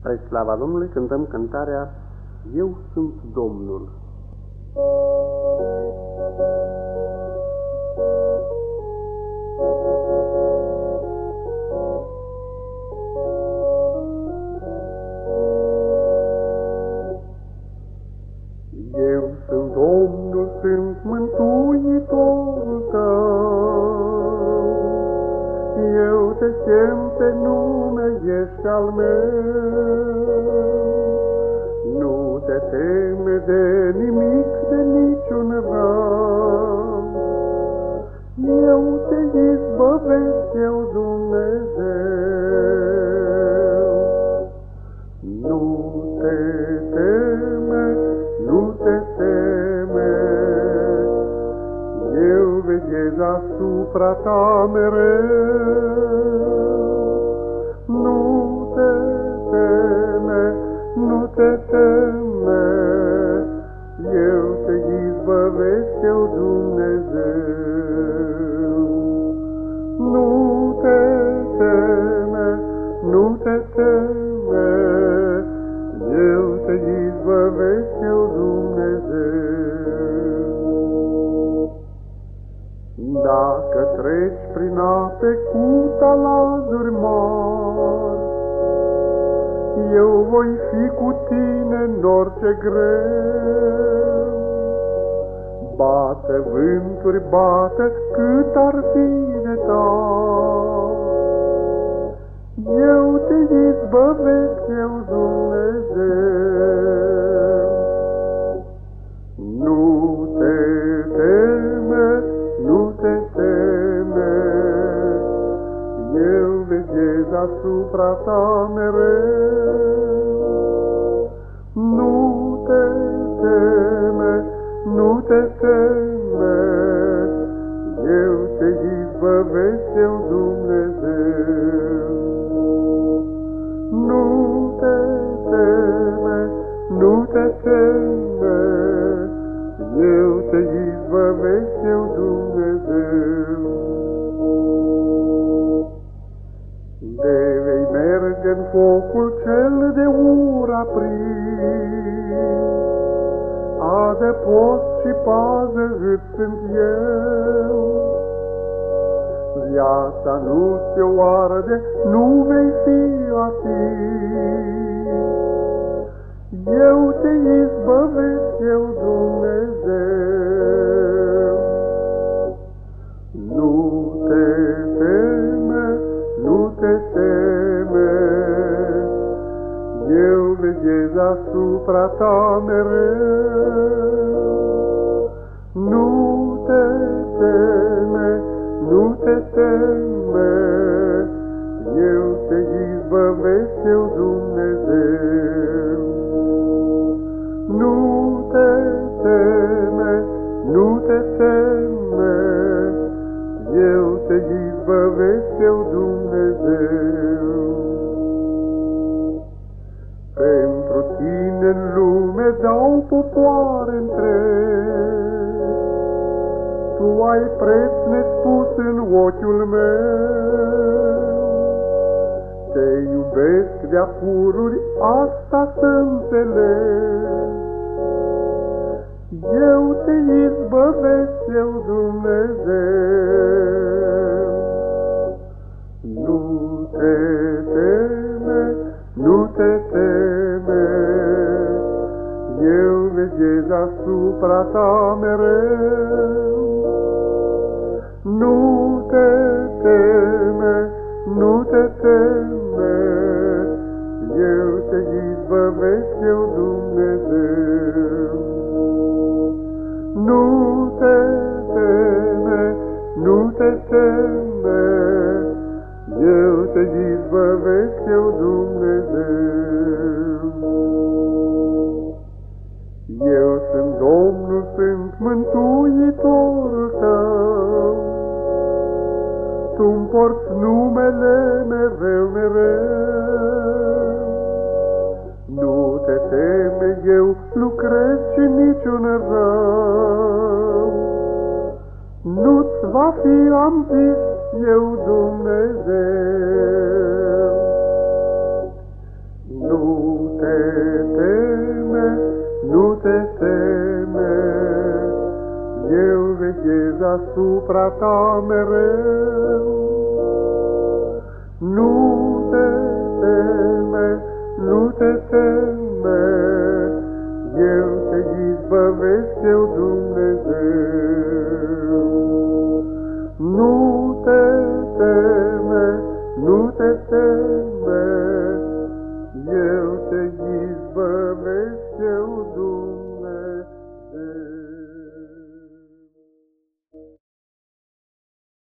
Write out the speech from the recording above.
Spre slava Domnului cântăm cântarea Eu sunt Domnul. Eu sunt Domnul, sunt Mântuitorul ești al meu. Nu te teme de nimic, de niciun rău. Eu te izbăvesc, eu Dumnezeu. Nu te teme, nu te teme, eu veghez asupra ta mereu. Nu te teme, nu te teme, eu te izbăvesc, eu Dumnezeu. Nu te teme, nu te teme, eu te izbăvesc, eu Dumnezeu. Dacă treci prin ape cu talazuri mari, eu voi fi cu tine în orice greu. Bate vânturi, bate cât ar fi de tare. Eu te izbăvesc, eu Dumnezeu. Eu veghez asupra ta mereu. Nu te teme, nu te teme, eu te izbăvesc, eu Dumnezeu. Nu te teme, nu te teme, eu te izbăvesc, eu Dumnezeu. De vei merge în focul cel de ura aprins, Adăpost și pază îți sunt eu. Viața nu te oarde, nu vei fi atins. Eu te izbăvesc, eu Dumnezeu. Eu veghez asupra ta mereu. Nu te teme, nu te teme, eu te izbăvesc, eu Dumnezeu. Nu te teme, nu te teme, eu te izbăvesc, eu Dumnezeu. Tine în lume dau popoare întregi, Tu ai preț nespus în ochiul meu. Te iubesc de-a pururi, asta să înțelegi. Eu te izbăvesc, eu Dumnezeu. Eu veghez asupra ta mereu. Nu te teme, nu te teme, eu te izbăvesc, eu Dumnezeu. Nu te teme, nu te teme, eu te izbăvesc, eu Dumnezeu. Mântuitorul tău, Tu-mi porți numele mereu, mereu. Nu te teme, eu lucrez și niciun rău. Nu-ți va fi, am zis, eu Dumnezeu. Asupra ta mereu. Nu te teme, nu te teme, eu te izbăvesc eu Dumnezeu. Nu te teme, nu te teme,